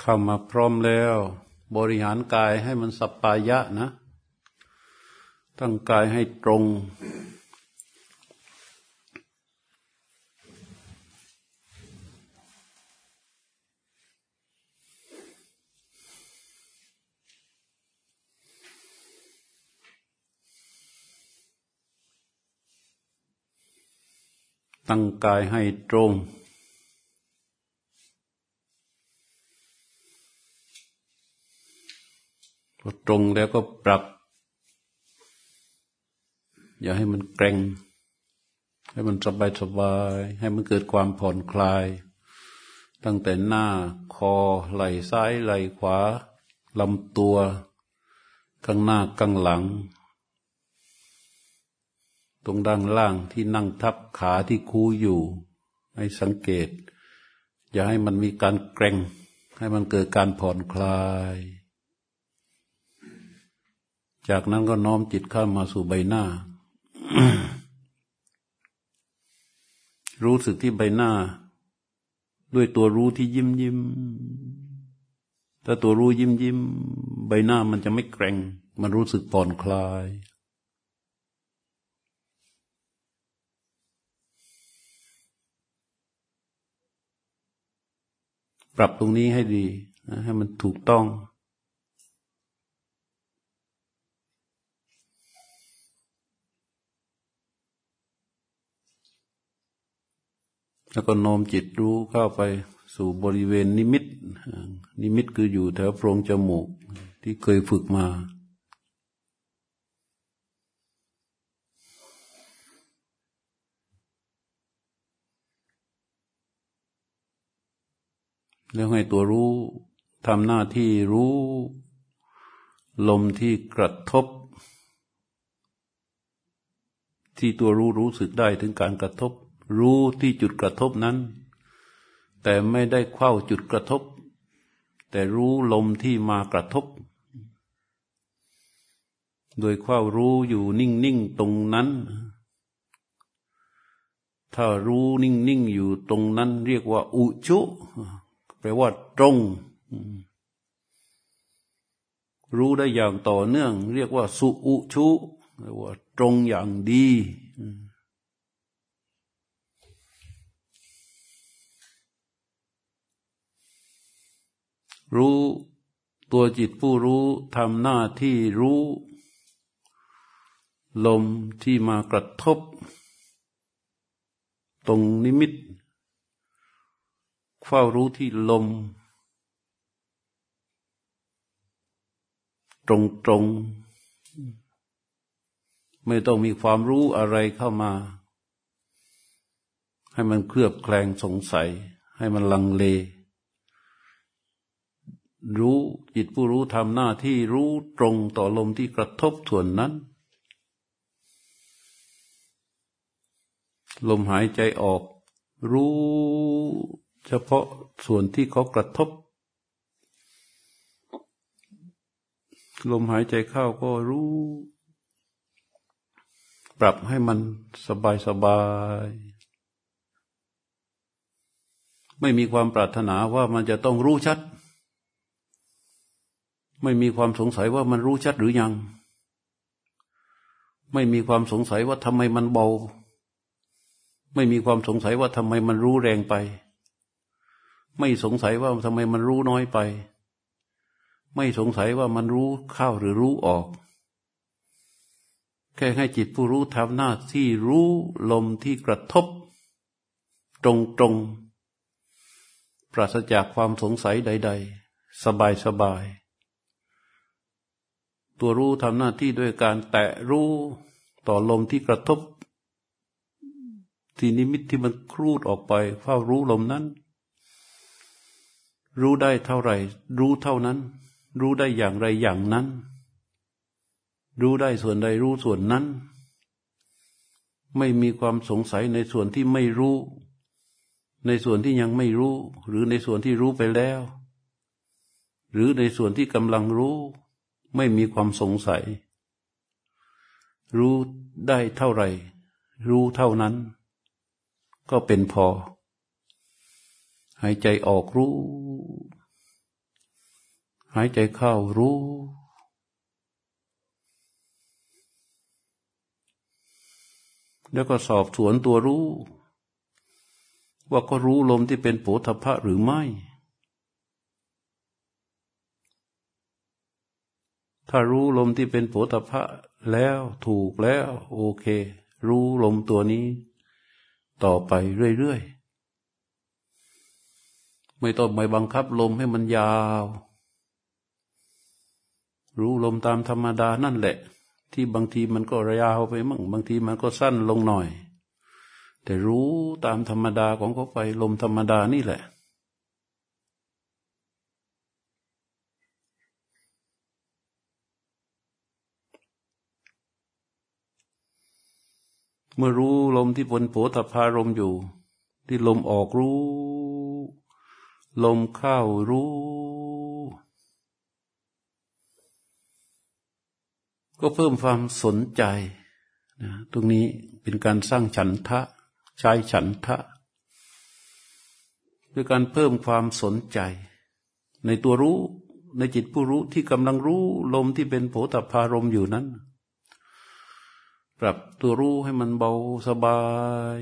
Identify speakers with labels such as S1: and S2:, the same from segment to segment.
S1: เข้ามาพร้อมแล้ว บริหารกายให้มันสัปปายะนะ ตั้งกายให้ตรง ตั้งกายให้ตรง พอตรงแล้วก็ปรับ อย่าให้มันเกรงให้มันสบายสบาย ให้มันเกิดความผ่อนคลาย ตั้งแต่หน้าคอไหล่ซ้ายไหล่ขวาลำตัวข้างหน้าข้างหลัง ตรงด้านล่างที่นั่งทับขาที่คูอยู่ ให้สังเกต อย่าให้มันมีการเกรงให้มันเกิดการผ่อนคลาย จากนั้นก็น้อมจิตเข้ามาสู่ใบหน้า รู้สึกที่ใบหน้า ด้วยตัวรู้ที่ยิ้มยิ้ม ถ้าตัวรู้ยิ้มยิ้ม ใบหน้ามันจะไม่แกร่ง มันรู้สึกผ่อนคลาย ปรับตรงนี้ให้ดี ให้มันถูกต้อง แล้วก็โน้มจิตรู้เข้าไปสู่บริเวณนิมิต นิมิตคืออยู่แถวโพรงจมูกที่เคยฝึกมาแล้วให้ตัวรู้ทำหน้าที่รู้ ลมที่กระทบ ที่ตัวรู้รู้สึกได้ถึงการกระทบ รู้ที่จุดกระทบนั้น แต่ไม่ได้เข้าจุดกระทบ แต่รู้ลมที่มากระทบ โดยเข้ารู้อยู่นิ่งๆตรงนั้น ถ้ารู้นิ่งๆอยู่ตรงนั้น เรียกว่าอุชุแปลว่าตรงรู้ได้อย่างต่อเนื่อง เรียกว่าสุอุชุแปลว่าตรงอย่างดี รู้ตัวจิตผู้รู้ทำหน้าที่รู้ ลมที่มากระทบ ตรงนิมิตเฝ้ารู้ที่ลม ตรงตรงไม่ต้องมีความรู้อะไรเข้ามา ให้มันเคลือบแคลงสงสัย ให้มันลังเล รู้จิตผู้รู้ทำหน้าที่รู้ตรงต่อลมที่กระทบส่วนนั้น ลมหายใจออก รู้เฉพาะส่วนที่เขากระทบ ลมหายใจเข้าก็รู้ ปรับให้มันสบายสบายไม่มีความปรารถนาว่ามันจะต้องรู้ชัด ไม่มีความสงสัยว่ามันรู้ชัดหรือยัง ไม่มีความสงสัยว่าทำไมมันเบา ไม่มีความสงสัยว่าทำไมมันรู้แรงไป ไม่สงสัยว่าทำไมมันรู้น้อยไป ไม่สงสัยว่ามันรู้เข้าหรือรู้ออก แค่ให้จิตผู้รู้ทำหน้าที่รู้ลมที่กระทบ ตรงตรงปราศจากความสงสัยใด ๆ สบายสบาย ตัวรู้ทำหน้าที่ด้วยการแตะรู้ต่อลมที่กระทบ ที่นิมิตที่มันครูดออกไปเฝ้ารู้ลมนั้น รู้ได้เท่าไหร่ รู้เท่านั้น รู้ได้อย่างไรอย่างนั้น รู้ได้ส่วนใดรู้ส่วนนั้น ไม่มีความสงสัยในส่วนที่ไม่รู้ ในส่วนที่ยังไม่รู้ หรือในส่วนที่รู้ไปแล้ว หรือในส่วนที่กำลังรู้ ไม่มีความสงสัย รู้ได้เท่าไหร่ รู้เท่านั้น ก็เป็นพอ หายใจออกรู้ หายใจเข้ารู้แล้วก็สอบสวนตัวรู้ ว่าก็รู้ลมที่เป็นโผฏฐะหรือไม่ ถ้ารู้ลมที่เป็นโผฏฐะแล้วถูกแล้ว โอเค รู้ลมตัวนี้ ต่อไปเรื่อยๆ ไม่ต้องไปบังคับลมให้มันยาว รู้ลมตามธรรมดานั่นแหละ ที่บางทีมันก็ระยาวไปมั่งบางทีมันก็สั้นลงหน่อย แต่รู้ตามธรรมดาของเขาไปลมธรรมดานี่แหละ มื่อรู้ลมที่บนโผฏฐารมอยู่ ที่ลมออกรู้ ลมเข้ารู้ ก็เพิ่มความสนใจนะตรงนี้เป็นการสร้างฉันทะ ใช้ฉันทะด้วยการเพิ่มความสนใจ ในตัวรู้ในจิตผู้รู้ที่กำลังรู้ลมที่เป็นโผฏฐารมอยู่นั้น ปรับตัวรู้ให้มันเบาสบาย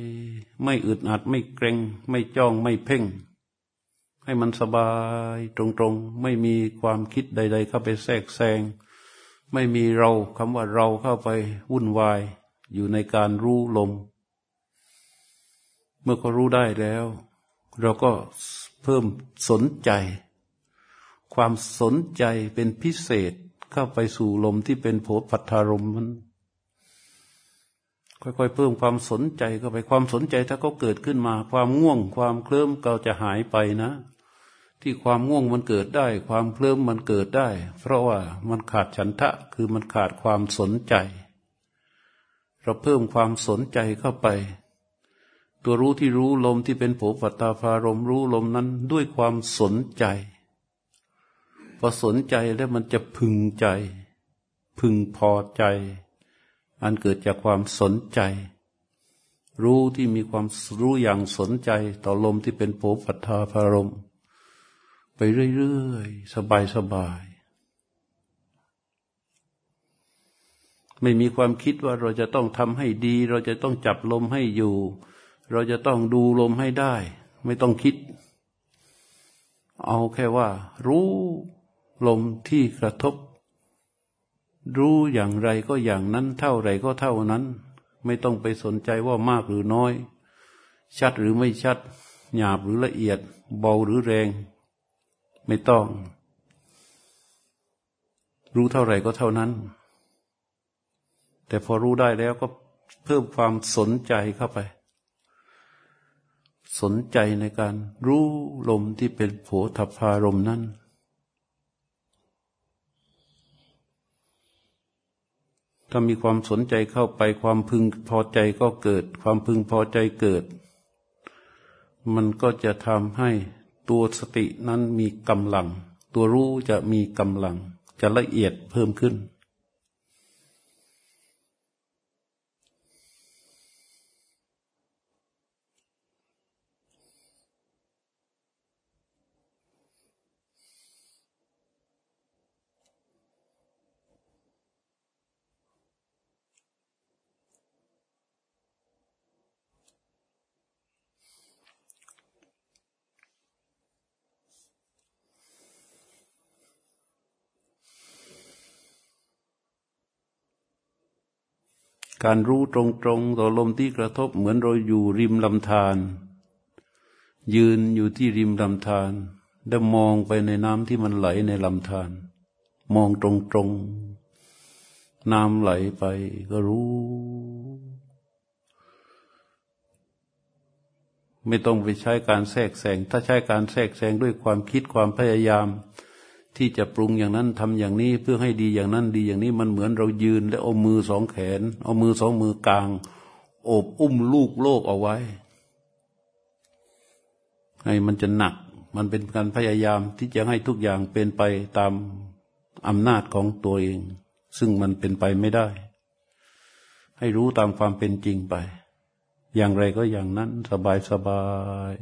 S1: ไม่อึดอัดไม่เกรงไม่จ้องไม่เพ่ง ให้มันสบายตรงๆ ไม่มีความคิดใด ๆ เข้าไปแทรกแซง ไม่มีเราคำว่าเราเข้าไปวุ่นวาย อยู่ในการรู้ลม เมื่อเขารู้ได้แล้ว เราก็เพิ่มสนใจ ความสนใจเป็นพิเศษเข้าไปสู่ลมที่เป็นโผปัทารมมัน ค่อยๆ เพิ่มความสนใจเข้าไปความสนใจถ้าเขาเกิดขึ้นมา ความง่วง ความเคลิ้มก็จะหายไปนะ ที่ความง่วงมันเกิดได้ ความเคลิ้มมันเกิดได้ เพราะว่ามันขาดฉันทะคือมันขาดความสนใจ เราเพิ่มความสนใจเข้าไป ตัวรู้ที่รู้ลมที่เป็นโผปัตตาภารมรู้ลมนั้นด้วยความสนใจพอสนใจแล้วมันจะพึงใจ พึงพอใจ อันเกิดจากความสนใจ รู้ที่มีความรู้อย่างสนใจ ต่อลมที่เป็นโผปัตตาภารมไปเรื่อยๆ สบายๆ ไม่มีความคิดว่าเราจะต้องทำให้ดี เราจะต้องจับลมให้อยู่ เราจะต้องดูลมให้ได้ ไม่ต้องคิด เอาแค่ว่า รู้ลมที่กระทบ รู้อย่างไรก็อย่างนั้น เท่าไรก็เท่านั้น ไม่ต้องไปสนใจว่ามากหรือน้อย ชัดหรือไม่ชัด หยาบหรือละเอียด เบาหรือแรง ไม่ต้อง รู้เท่าไหร่ก็เท่านั้น แต่พอรู้ได้แล้วก็เพิ่มความสนใจเข้าไป สนใจในการรู้ลมที่เป็นโผฏพารมนั้น ถ้ามีความสนใจเข้าไปความพึงพอใจก็เกิด ความพึงพอใจเกิด มันก็จะทำให้ตัวสตินั้นมีกำลัง ตัวรู้จะมีกำลัง จะละเอียดเพิ่มขึ้น การรู้ตรงๆต่อลมที่กระทบเหมือนเราอยู่ริมลำธารยืนอยู่ที่ริมลำธารแล้วมองไปในน้ำที่มันไหลในลำธารมองตรงๆน้ำไหลไปก็รู้ ไม่ต้องไปใช้การแทรกแซงถ้าใช้การแทรกแซงด้วยความคิดความพยายาม ที่จะปรุงอย่างนั้นทำอย่างนี้เพื่อให้ดีอย่างนั้นดีอย่างนี้มันเหมือนเรายืน แล้วเอามือสองแขน เอามือสองมือกลางโอบอุ้มลูกโลกเอาไว้ ให้มันจะหนัก มันเป็นการพยายามที่จะให้ทุกอย่างเป็นไปตามอำนาจของตัวเอง ซึ่งมันเป็นไปไม่ได้ ให้รู้ตามความเป็นจริงไป อย่างไรก็อย่างนั้นสบายสบาย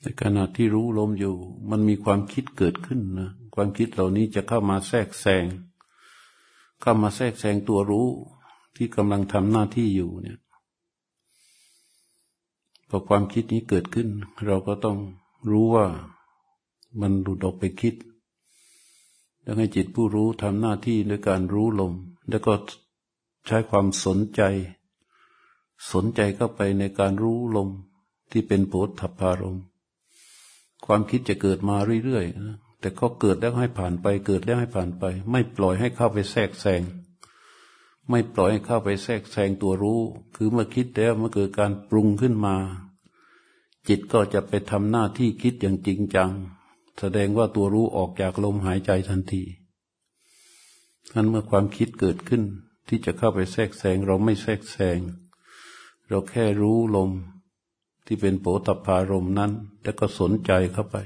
S1: ในขณะที่รู้ลมอยู่ มันมีความคิดเกิดขึ้นนะความคิดเหล่านี้จะเข้ามาแทรกแซงเข้ามาแทรกแซงตัวรู้ที่กำลังทำหน้าที่อยู่เนี่ยพอความคิดนี้เกิดขึ้น เราก็ต้องรู้ว่ามันหลุดออกไปคิด แล้วให้จิตผู้รู้ทำหน้าที่ด้วยการรู้ลม แล้วก็ใช้ความสนใจ สนใจเข้าไปในการรู้ลมที่เป็นโพธพารม ความคิดจะเกิดมาเรื่อยๆแต่ก็เกิดแล้วให้ผ่านไป เกิดแล้วให้ผ่านไป ไม่ปล่อยให้เข้าไปแทรกแซงไม่ปล่อยให้เข้าไปแทรกแซงตัวรู้ คือเมื่อคิดแล้วเมื่อเกิดการปรุงขึ้นมา จิตก็จะไปทำหน้าที่คิดอย่างจริงจัง แสดงว่าตัวรู้ออกจากลมหายใจทันทีนั้นเมื่อความคิดเกิดขึ้น ที่จะเข้าไปแทรกแซงเราไม่แทรกแซงเราแค่รู้ลม ที่เป็นโปตพารมนั้น แล้วก็สนใจเข้าไป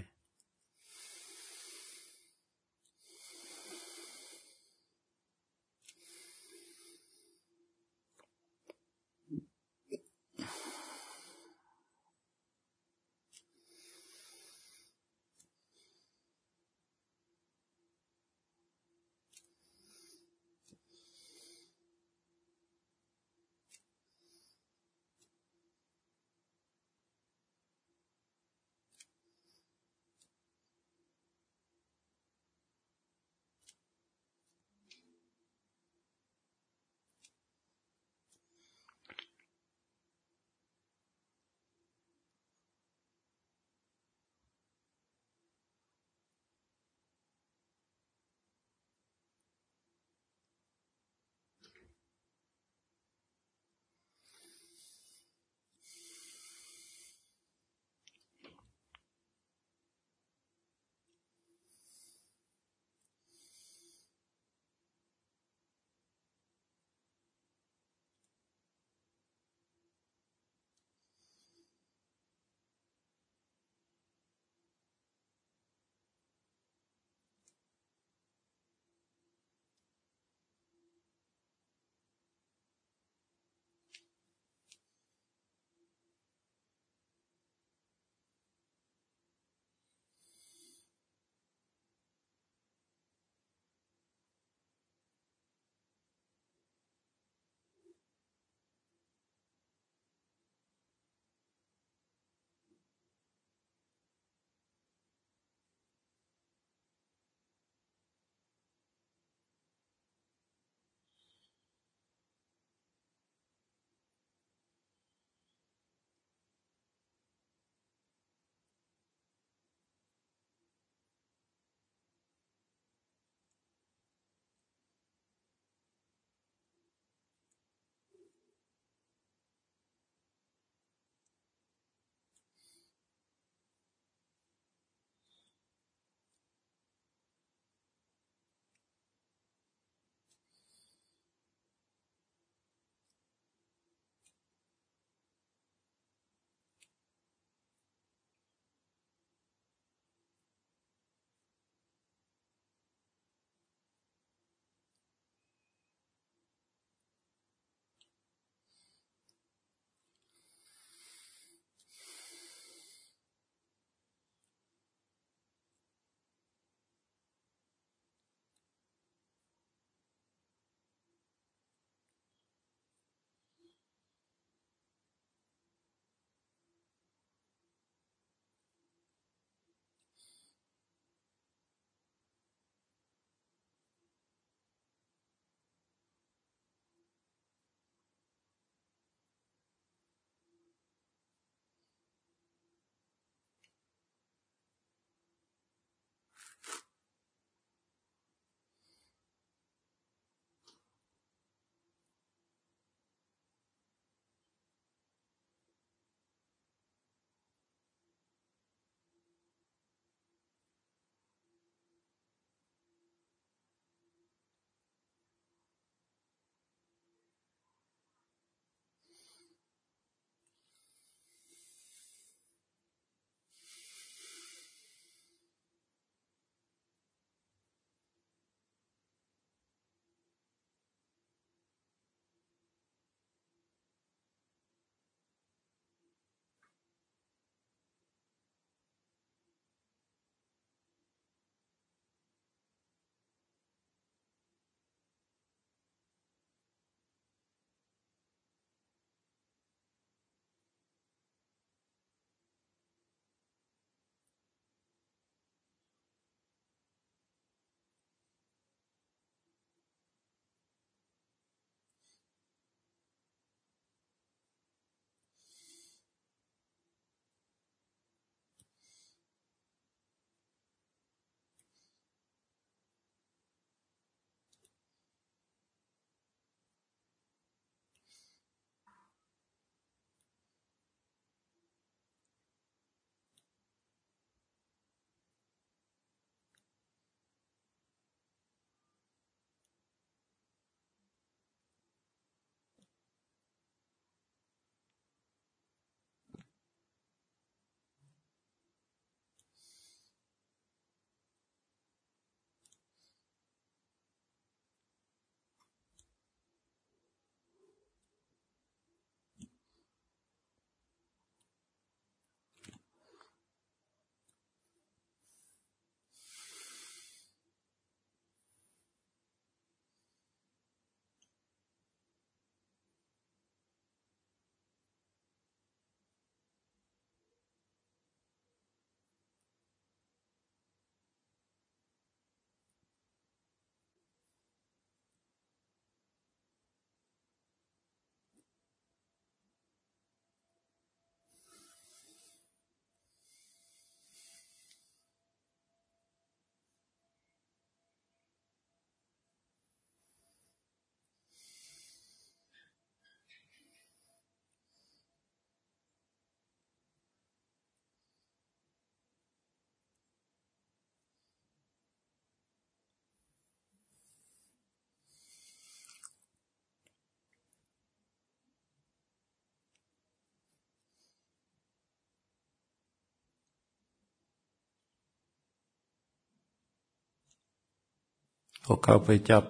S1: พอเข้าไปจับ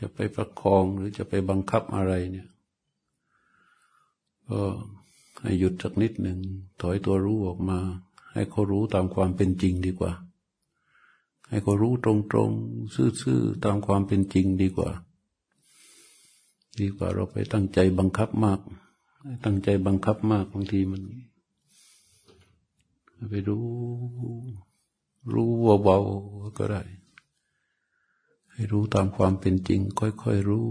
S1: จะไปประคองหรือจะไปบังคับอะไรเนี่ย ก็ให้หยุดสักนิดหนึ่งถอยตัวรู้ออกมา ให้เขารู้ตามความเป็นจริงดีกว่า ให้เขารู้ตรงๆซื่อๆตามความเป็นจริงดีกว่า ดีกว่าเราไปตั้งใจบังคับมาก ตั้งใจบังคับมากบางทีมัน ไปรู้ รู้เบาๆก็ได้ ให้รู้ตามความเป็นจริง ค่อยๆรู้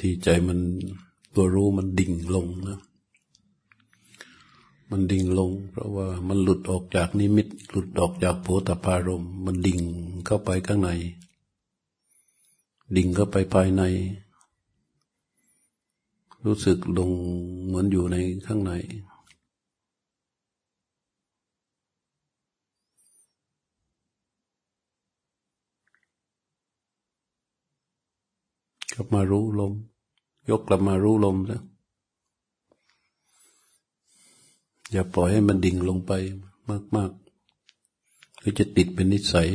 S1: ทีใจมันตัวรู้มันดิ่งลงนะ มันดิ่งลง เพราะว่ามันหลุดออกจากนิมิต หลุดออกจากโพธพารมมันดิ่งเข้าไปข้างใน ดิ่งเข้าไปภายใน รู้สึกลงเหมือนอยู่ในข้างใน กลับมารู้ลม ยกกลับมารู้ลมแล้วอย่าปล่อยให้มันดิ่งลงไปมากๆแล้วจะติดเป็นนิสัย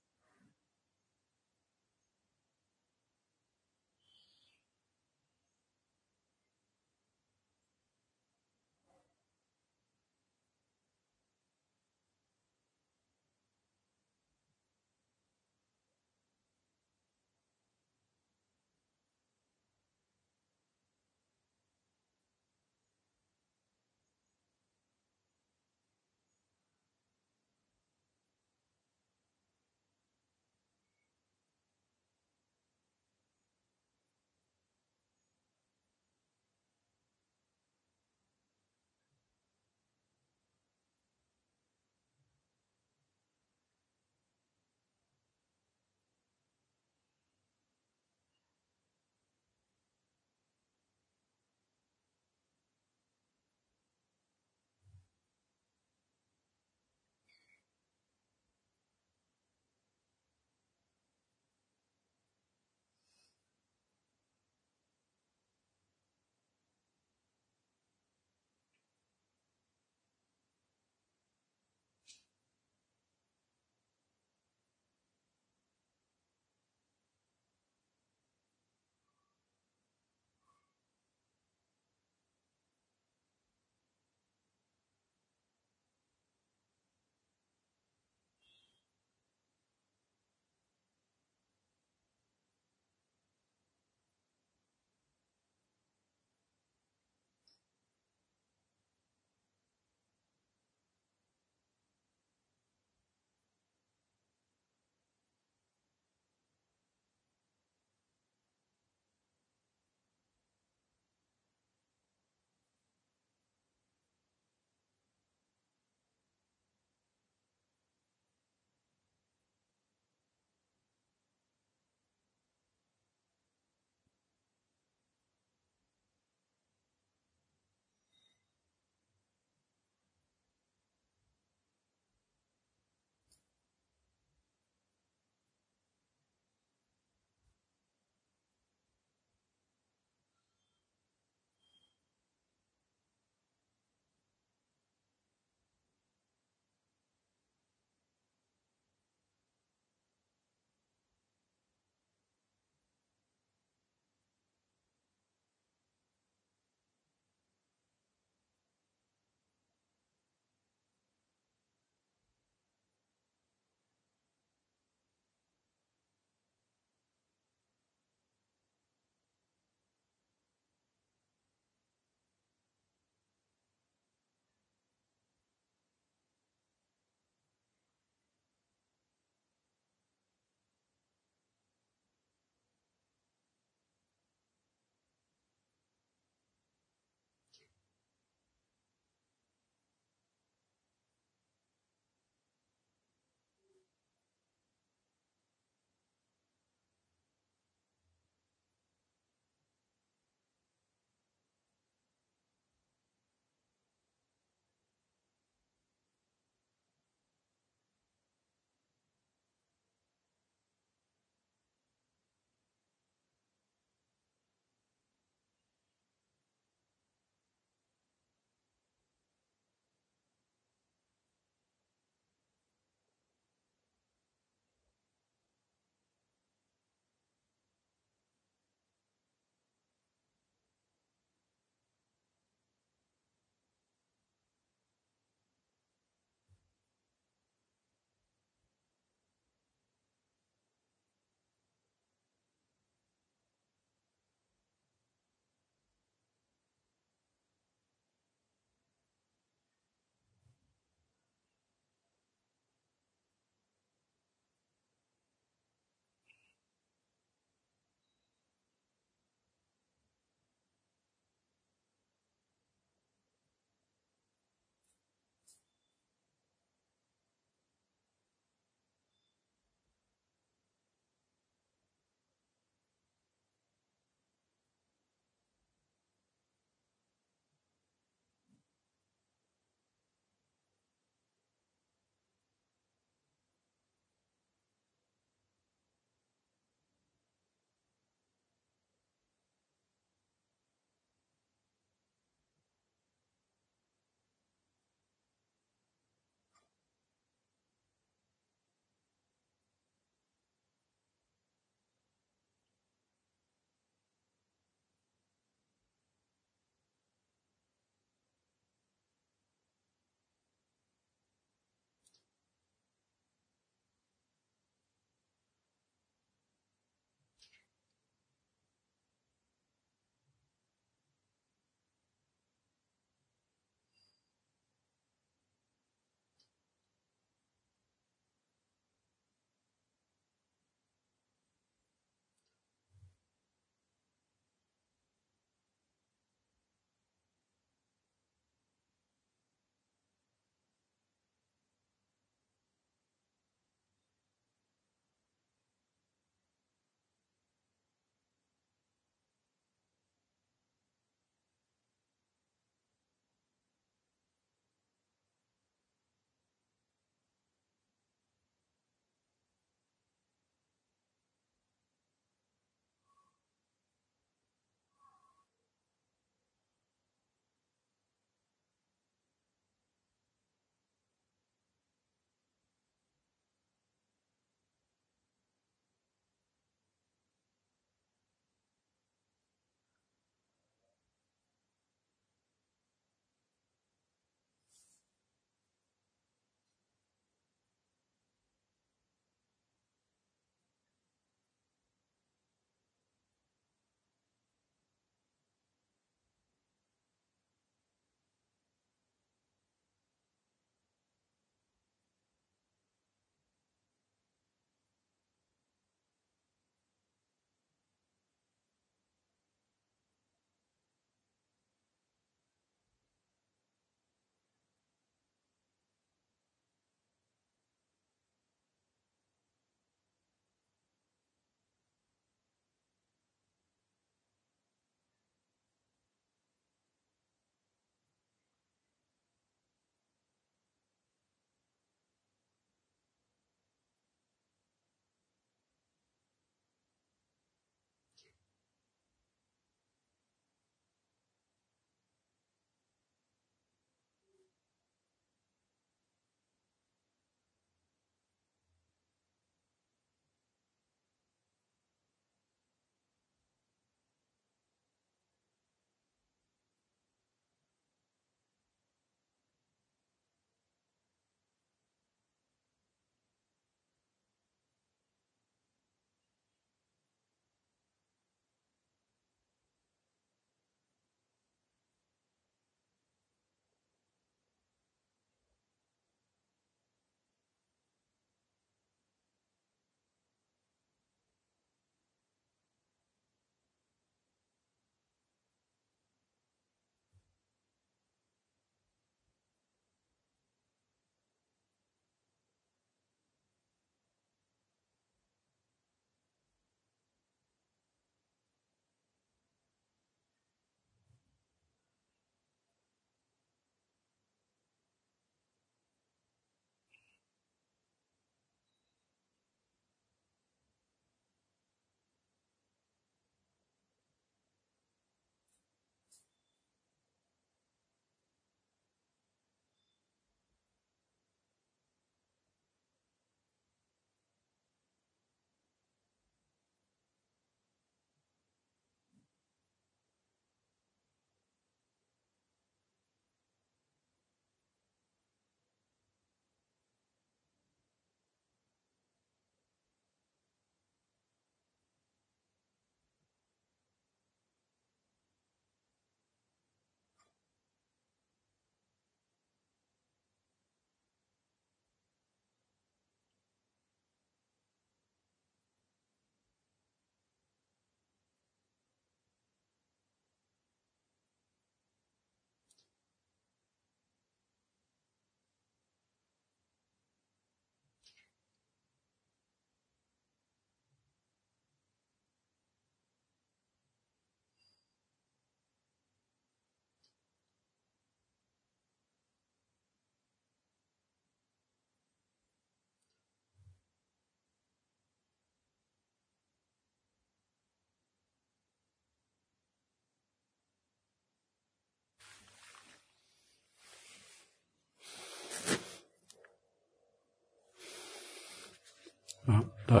S1: ได้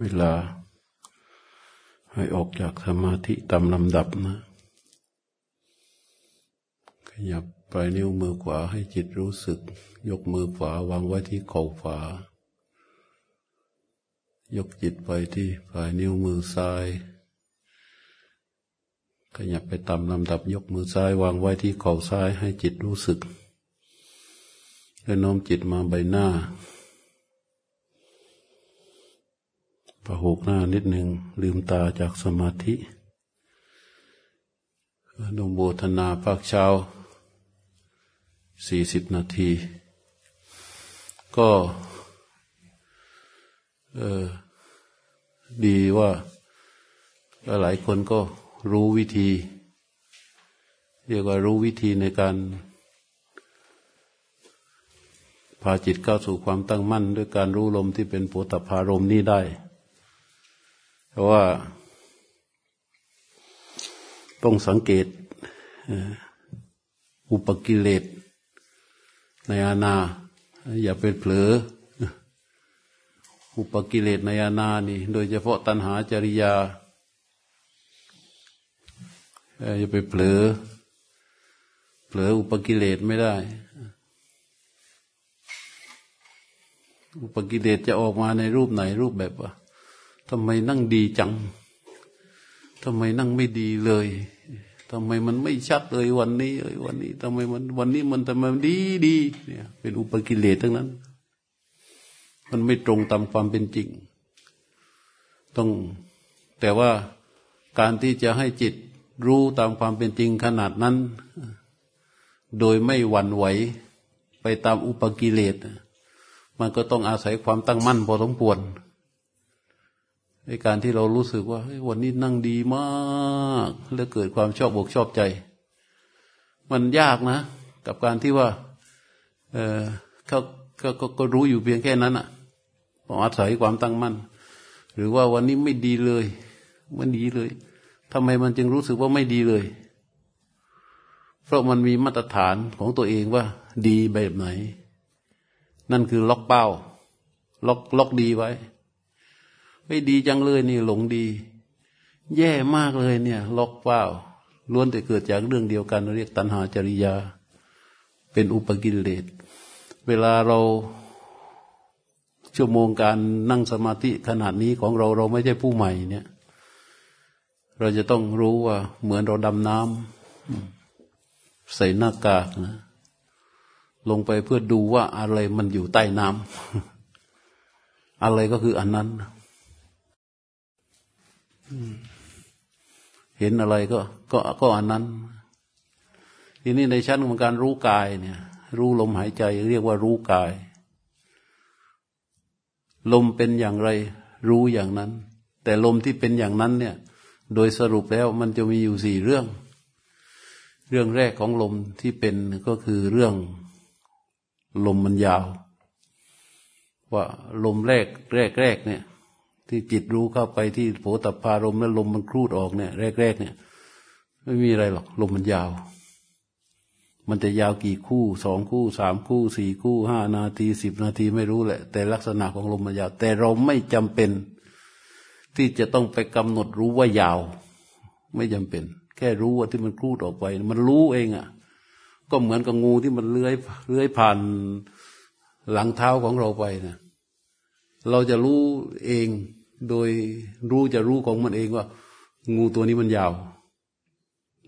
S1: เวลา ให้ออกจากสมาธิตามลำดับนะ ขยับปลายนิ้วมือขวาให้จิตรู้สึก ยกมือขวาวางไว้ที่เข่าขวายกจิตไปที่ปลายนิ้วมือซ้าย ขยับไปตามลำดับยกมือซ้ายวางไว้ที่เข่าซ้ายให้จิตรู้สึกแล้วน้อมจิตมาใบหน้า ประหกหน้านิดหนึ่งลืมตาจากสมาธินมโบธนาภาคเช้าสี่สิบนาที ก็ดีว่าหลายคนก็รู้วิธี เรียกว่ารู้วิธีในการพาจิตเข้าสู่ความตั้งมั่น ด้วยการรู้ลมที่เป็นโพธพารมนี้ได้ เพราะว่าต้องสังเกตอุปกิเลสในอาณาอย่าเป็นเผลอ อุปกิเลสในอาณานี่ โดยเฉพาะตัณหาจริยา อย่าไปเผลอ เผลออุปกิเลสไม่ได้ อุปกิเลสจะออกมาในรูปไหนรูปแบบว่า ทำไมนั่งดีจังทำไมนั่งไม่ดีเลยทำไมมันไม่ชัดเลยวันนี้เอ้ยวันนี้ทำไมมัน วันนี้มันทำไมมันดีดีเนี่ย เป็นอุปกิเลสทั้งนั้น มันไม่ตรงตามความเป็นจริง ต้องแต่ว่าการที่จะให้จิตรู้ตามความเป็นจริงขนาดนั้น โดยไม่หวั่นไหวไปตามอุปกิเลส มันก็ต้องอาศัยความตั้งมั่นพอสมควร ในการที่เรารู้สึกว่าวันนี้นั่งดีมาก แล้วเกิดความชอบอกชอบใจ มันยากนะ กับการที่ว่า เออเขาก็ก็รู้อยู่เพียงแค่นั้นอะต้องอาศัยความตั้งมั่น หรือว่าวันนี้ไม่ดีเลยมันดีเลยทำไมมันจึงรู้สึกว่าไม่ดีเลย เพราะมันมีมาตรฐานของตัวเองว่า ดีแบบไหน นั่นคือล็อกเป้า ล็อกล็อกดีไว้ ไม่ดีจังเลยนี่หลงดี แย่มากเลยเนี่ยล็อกเป้าล้วนแต่เกิดจากเรื่องเดียวกัน เรียกตัณหาจริยา เป็นอุปกิเลสเวลาเราชั่วโมงการนั่งสมาธิขนาดนี้ของเราเราไม่ใช่ผู้ใหม่เนี่ย เราจะต้องรู้ว่า เหมือนเราดำน้ำใส่หน้ากากนะลงไปเพื่อดูว่าอะไรมันอยู่ใต้น้ำอะไรก็คืออันนั้น เห็นอะไรก็ ก็ก็อันนั้น ทีนี้ในชั้นของการรู้กายเนี่ย รู้ลมหายใจ เรียกว่ารู้กาย ลมเป็นอย่างไร รู้อย่างนั้น แต่ลมที่เป็นอย่างนั้นเนี่ย โดยสรุปแล้วมันจะมีอยู่สี่เรื่อง เรื่องแรกของลมที่เป็นก็คือเรื่องลมมันยาว ว่าลมแรกแรกแรกเนี่ย ที่จิตรู้เข้าไปที่โผตัพารมแล้วลมมันครูดออกเนี่ยแรกแรกเนี่ย ไม่มีอะไรหรอก ลมมันยาว มันจะยาวกี่คู่สองคู่สามคู่สี่คู่ห้านาทีสิบนาทีไม่รู้แหละ แต่ลักษณะของลมมันยาว แต่เราไม่จำเป็น ที่จะต้องไปกำหนดรู้ว่ายาว ไม่จำเป็น แค่รู้ว่าที่มันครูดออกไป มันรู้เองอะ่ะ ก็เหมือนกับงูที่มันเลื้อยเลื้อยผ่านหลังเท้าของเราไปนะเราจะรู้เอง โดยรู้จะรู้ของมันเองว่า งูตัวนี้มันยาว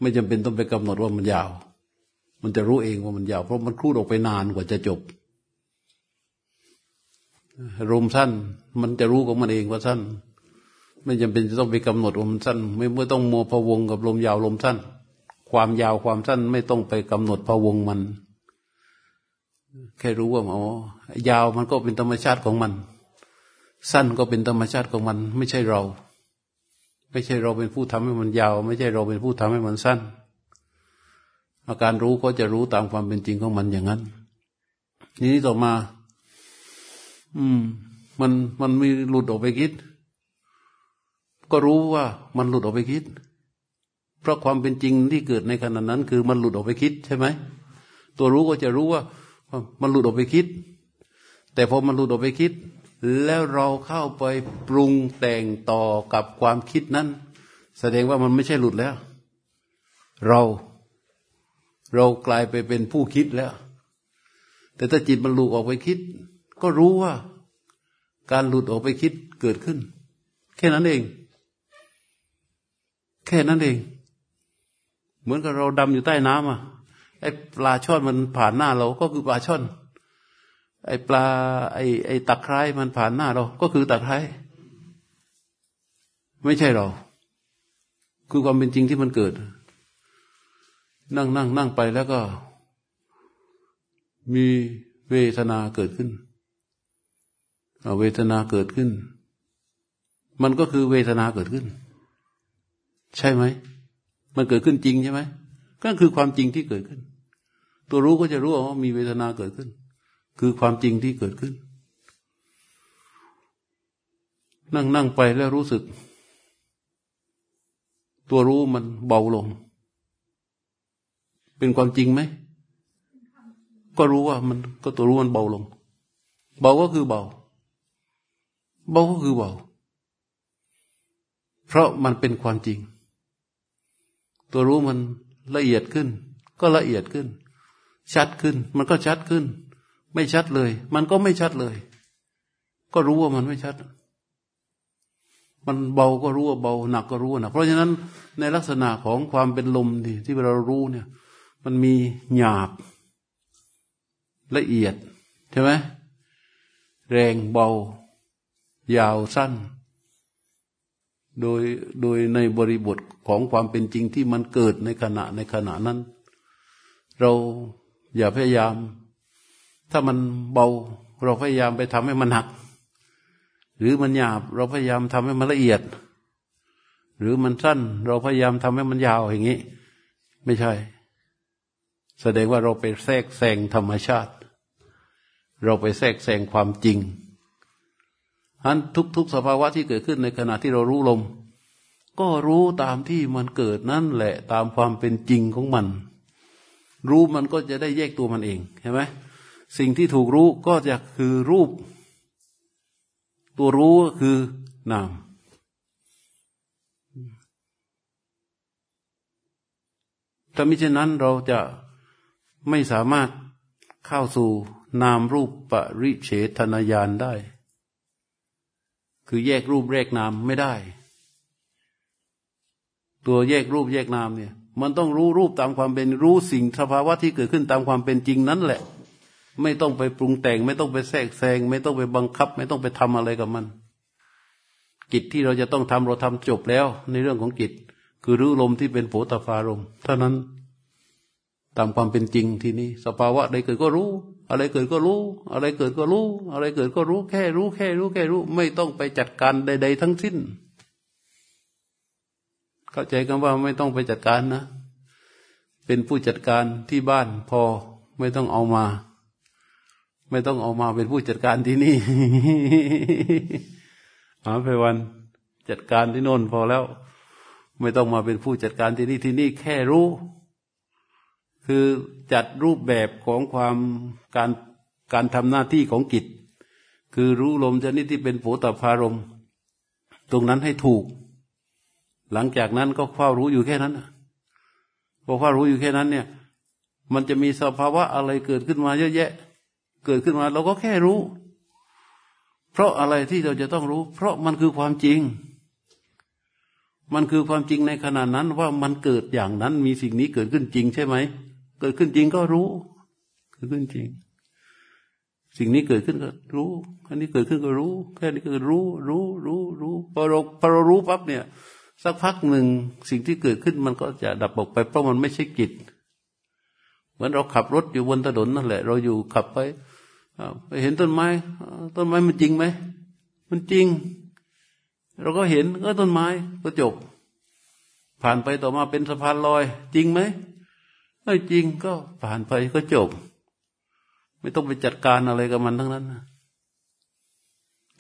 S1: ไม่จำเป็นต้องไปกำหนดว่ามันยาว มันจะรู้เองว่ามันยาว เพราะมันคูดออกไปนานกว่าจะจบลมสั้น มันจะรู้ของมันเองว่าสั้น ไม่จำเป็นจะต้องไปกำหนดว่ามันสั้น ไม่ไม่ต้องมัวพะวงกับลมยาวลมสั้น ความยาวความสั้นไม่ต้องไปกำหนดพะวงมัน แค่รู้ว่าอ๋อยาวมันก็เป็นธรรมชาติของมัน สั้นก็เป็นธรรมชาติของมัน ไม่ใช่เรา ไม่ใช่เราเป็นผู้ทำให้มันยาว ไม่ใช่เราเป็นผู้ทำให้มันสั้น อาการรู้ก็จะรู้ตามความเป็นจริงของมันอย่างนั้นทีนี้ต่อมา อืม มันมันมีหลุดออกไปคิด ก็รู้ว่ามันหลุดออกไปคิด เพราะความเป็นจริงที่เกิดในขณะนั้น คือมันหลุดออกไปคิดใช่ไหมตัวรู้ก็จะรู้ว่า มันหลุดออกไปคิด แต่พอมันหลุดออกไปคิด แล้วเราเข้าไปปรุงแต่งต่อกับความคิดนั้น แสดงว่ามันไม่ใช่หลุดแล้ว เราเรากลายไปเป็นผู้คิดแล้ว แต่ถ้าจิตมันหลุดออกไปคิด ก็รู้ว่า การหลุดออกไปคิดเกิดขึ้น แค่นั้นเอง แค่นั้นเอง เหมือนกับเราดำอยู่ใต้น้ำอะไอ้ปลาช่อนมันผ่านหน้าเราก็คือปลาช่อน ไอปลา ไอไอตะไคร้มันผ่านหน้าเรา ก็คือตะไคร้ไม่ใช่เรา คือความเป็นจริงที่มันเกิด นั่งนั่งนั่งไปแล้วก็ มีเวทนาเกิดขึ้นเวทนาเกิดขึ้น มันก็คือเวทนาเกิดขึ้น ใช่ไหม มันเกิดขึ้นจริงใช่ไหมก็คือความจริงที่เกิดขึ้น ตัวรู้ก็จะรู้ว่ามีเวทนาเกิดขึ้น คือความจริงที่เกิดขึ้น นั่งนั่งไปแล้วรู้สึก ตัวรู้มันเบาลง เป็นความจริงไหม ก็รู้ว่ามันก็ตัวรู้มันเบาลง เบาก็คือเบา เบาก็คือเบา เพราะมันเป็นความจริง ตัวรู้มันละเอียดขึ้น ก็ละเอียดขึ้น ชัดขึ้น มันก็ชัดขึ้น ไม่ชัดเลย มันก็ไม่ชัดเลย ก็รู้ว่ามันไม่ชัด มันเบาก็รู้ว่าเบาหนักก็รู้ว่าหนักเพราะฉะนั้นในลักษณะของความเป็นลมที่ที่เรารู้เนี่ย มันมีหยาบละเอียดใช่ไหมแรงเบา ยาวสั้น โดยโดยในบริบทของความเป็นจริงที่มันเกิดในขณะในขณะนั้น เราอย่าพยายาม ถ้ามันเบาเราพยายามไปทำให้มันหนัก หรือมันหยาบเราพยายามทำให้มันละเอียด หรือมันสั้น เราพยายามทำให้มันยาวอย่างนี้ ไม่ใช่ แสดงว่าเราไปแทรกแซงธรรมชาติ เราไปแทรกแซงความจริงอันทุกๆสภาวะที่เกิดขึ้นในขณะที่เรารู้ลม ก็รู้ตามที่มันเกิดนั่นแหละตามความเป็นจริงของมัน รู้มันก็จะได้แยกตัวมันเองใช่ไหม สิ่งที่ถูกรู้ก็จะคือรูป ตัวรู้ก็คือนามถ้ามิฉะนั้นเราจะไม่สามารถเข้าสู่นามรูปปริเฉทนญาณได้ คือแยกรูปแยกนามไม่ได้ ตัวแยกรูปแยกนามเนี่ย มันต้องรู้รูปตามความเป็นรู้สิ่งสภาวะที่เกิดขึ้นตามความเป็นจริงนั้นแหละ ไม่ต้องไปปรุงแต่ง ไม่ต้องไปแทรกแซง ไม่ต้องไปบังคับ ไม่ต้องไปทำอะไรกับมัน กิจที่เราจะต้องทำเราทำจบแล้ว ในเรื่องของกิจ คือรู้ลมที่เป็นโผตฟารมเท่านั้นตามความเป็นจริงที่นี้ สภาวะใดเกิดก็รู้ อะไรเกิดก็รู้ อะไรเกิดก็รู้ อะไรเกิดก็รู้แค่รู้แค่รู้แค่รู้ ไม่ต้องไปจัดการใด ๆ ทั้งสิ้น เข้าใจกันว่าไม่ต้องไปจัดการนะ เป็นผู้จัดการที่บ้านพอไม่ต้องเอามา ไม่ต้องเอามาเป็นผู้จัดการที่นี่อาไปวันจัดการที่โน่นพอแล้ว ไม่ต้องมาเป็นผู้จัดการที่นี่ที่นี่แค่รู้ คือจัดรูปแบบของความการการทำหน้าที่ของกิจ คือรู้ลมชนิดที่เป็นโผตพารม ตรงนั้นให้ถูก หลังจากนั้นก็เฝ้ารู้อยู่แค่นั้นพอเฝ้ารู้อยู่แค่นั้นเนี่ย มันจะมีสภาวะอะไรเกิดขึ้นมาเยอะแยะ เกิดขึ้นมา เราก็แค่รู้ เพราะอะไรที่เราจะต้องรู้ เพราะมันคือความจริง มันคือความจริงในขณะนั้นว่ามันเกิดอย่างนั้นมีสิ่งนี้เกิดขึ้นจริงใช่ไหม เกิดขึ้นจริงก็รู้ เกิดขึ้นจริง สิ่งนี้เกิดขึ้นก็รู้ อันนี้เกิดขึ้นก็รู้ แค่นี้ก็รู้ รู้รู้รู้พอเราพอเรารู้ปั๊บเนี่ย สักพักหนึ่งสิ่งที่เกิดขึ้นมันก็จะดับออกไป เพราะมันไม่ใช่กิจเหมือนเราขับรถอยู่บนถนนนั่นแหละ เราอยู่ขับไป ไปเห็นต้นไม้ ต้นไม้มันจริงไหม มันจริง เราก็เห็นก็ต้นไม้ก็จบ ผ่านไปต่อมาเป็นสะพานลอย จริงไหมไม่จริงก็ผ่านไปก็จบ ไม่ต้องไปจัดการอะไรกับมันทั้งนั้นนะ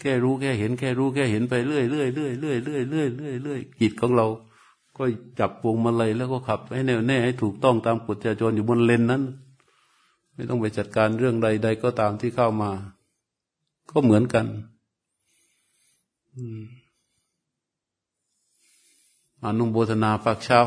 S1: แค่รู้แค่เห็นแค่รู้แค่เห็นไปเรื่อยเรื่อยเรื่อยเรื่อยเรื่อยเรื่อยเรื่อยเรื่อยจิตของเรา ก็จับวงมาเลยแล้วก็ขับ ให้แน่วแน่ให้ถูกต้องตามกฎจราจรอยู่บนเลนนั้น ไม่ต้องไปจัดการเรื่องใด ๆ ก็ตามที่เข้ามา ก็เหมือนกันอนุโมทนาฝากเช้า